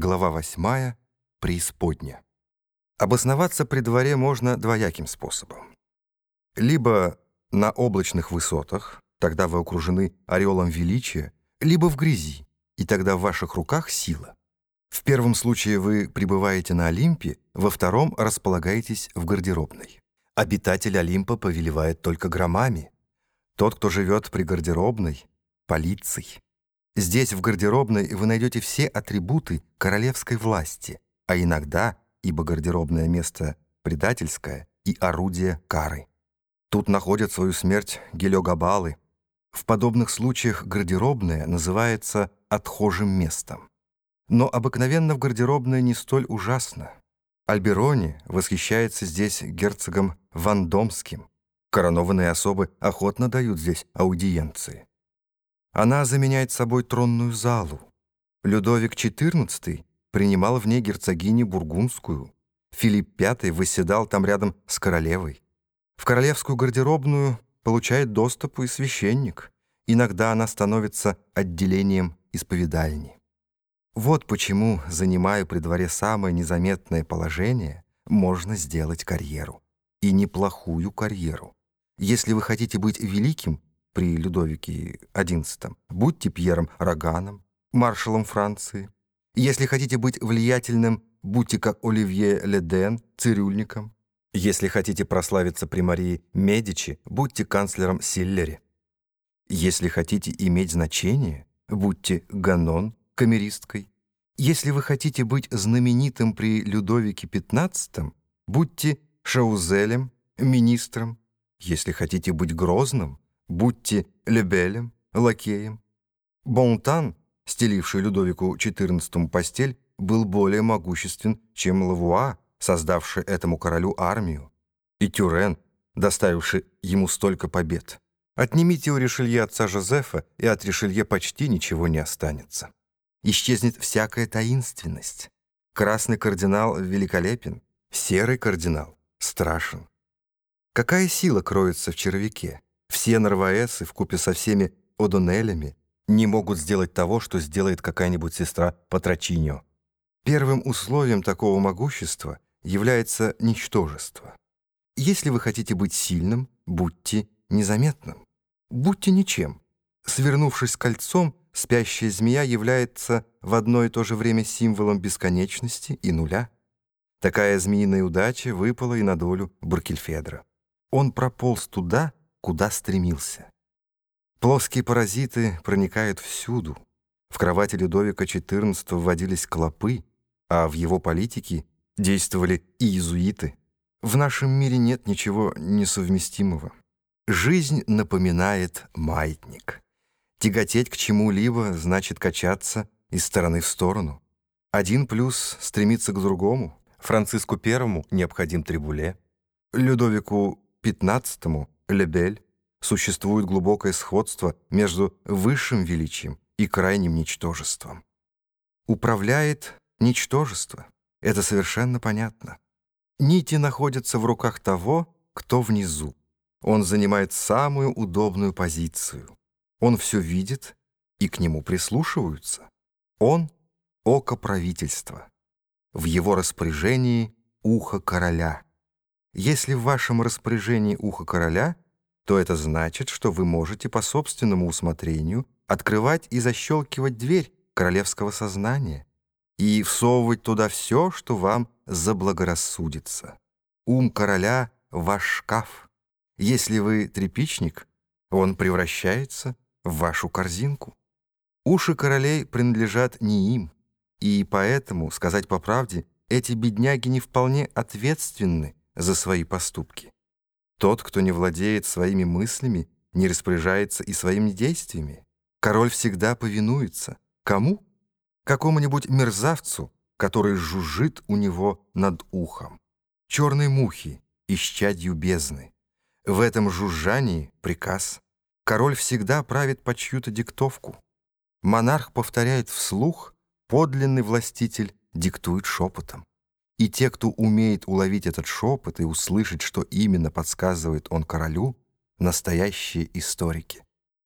Глава 8. Преисподня. Обосноваться при дворе можно двояким способом. Либо на облачных высотах, тогда вы окружены ореолом величия, либо в грязи, и тогда в ваших руках сила. В первом случае вы пребываете на Олимпе, во втором располагаетесь в гардеробной. Обитатель Олимпа повелевает только громами. Тот, кто живет при гардеробной — полицией. Здесь, в гардеробной, вы найдете все атрибуты королевской власти, а иногда, ибо гардеробное место предательское, и орудие кары. Тут находят свою смерть гелиогабалы. В подобных случаях гардеробное называется отхожим местом. Но обыкновенно в гардеробное не столь ужасно. Альберони восхищается здесь герцогом Вандомским. Коронованные особы охотно дают здесь аудиенции. Она заменяет собой тронную залу. Людовик XIV принимал в ней герцогиню Бургундскую. Филипп V восседал там рядом с королевой. В королевскую гардеробную получает доступ и священник. Иногда она становится отделением исповедальни. Вот почему, занимая при дворе самое незаметное положение, можно сделать карьеру. И неплохую карьеру. Если вы хотите быть великим при Людовике XI, будьте Пьером Роганом, маршалом Франции. Если хотите быть влиятельным, будьте как Оливье Леден, цирюльником. Если хотите прославиться при Марии Медичи, будьте канцлером Силлери. Если хотите иметь значение, будьте Ганон, камеристкой. Если вы хотите быть знаменитым при Людовике XV, будьте Шаузелем, министром. Если хотите быть грозным, будьте Лебелем, лакеем. Бонтан, стеливший Людовику XIV постель, был более могуществен, чем Лавуа, создавший этому королю армию, и Тюрен, доставивший ему столько побед. Отнимите у Ришелье отца Жозефа, и от Ришелье почти ничего не останется исчезнет всякая таинственность. Красный кардинал великолепен, серый кардинал страшен. Какая сила кроется в червяке? Все нарваэсы вкупе со всеми одонелями не могут сделать того, что сделает какая-нибудь сестра Патрочиньо. Первым условием такого могущества является ничтожество. Если вы хотите быть сильным, будьте незаметным. Будьте ничем. Свернувшись кольцом, спящая змея является в одно и то же время символом бесконечности и нуля. Такая змеиная удача выпала и на долю Баркельфедра. Он прополз туда, куда стремился. Плоские паразиты проникают всюду. В кровати Людовика XIV вводились клопы, а в его политике действовали и иезуиты. В нашем мире нет ничего несовместимого. Жизнь напоминает маятник. Тяготеть к чему-либо значит качаться из стороны в сторону. Один плюс стремится к другому. Франциску Первому необходим Трибуле. Людовику XV — Лебель. Существует глубокое сходство между высшим величием и крайним ничтожеством. Управляет ничтожество. Это совершенно понятно. Нити находятся в руках того, кто внизу. Он занимает самую удобную позицию. Он все видит, и к нему прислушиваются. Он — око правительства. В его распоряжении — ухо короля. Если в вашем распоряжении ухо короля, то это значит, что вы можете по собственному усмотрению открывать и защелкивать дверь королевского сознания и всовывать туда все, что вам заблагорассудится. Ум короля — ваш шкаф. Если вы трепичник, он превращается в вашу корзинку. Уши королей принадлежат не им, и поэтому, сказать по правде, эти бедняги не вполне ответственны за свои поступки. Тот, кто не владеет своими мыслями, не распоряжается и своими действиями. Король всегда повинуется. Кому? Какому-нибудь мерзавцу, который жужжит у него над ухом. Черной мухи, исчадью бездны. В этом жужжании приказ. Король всегда правит по чью-то диктовку. Монарх повторяет вслух, подлинный властитель диктует шепотом. И те, кто умеет уловить этот шепот и услышать, что именно подсказывает он королю, настоящие историки.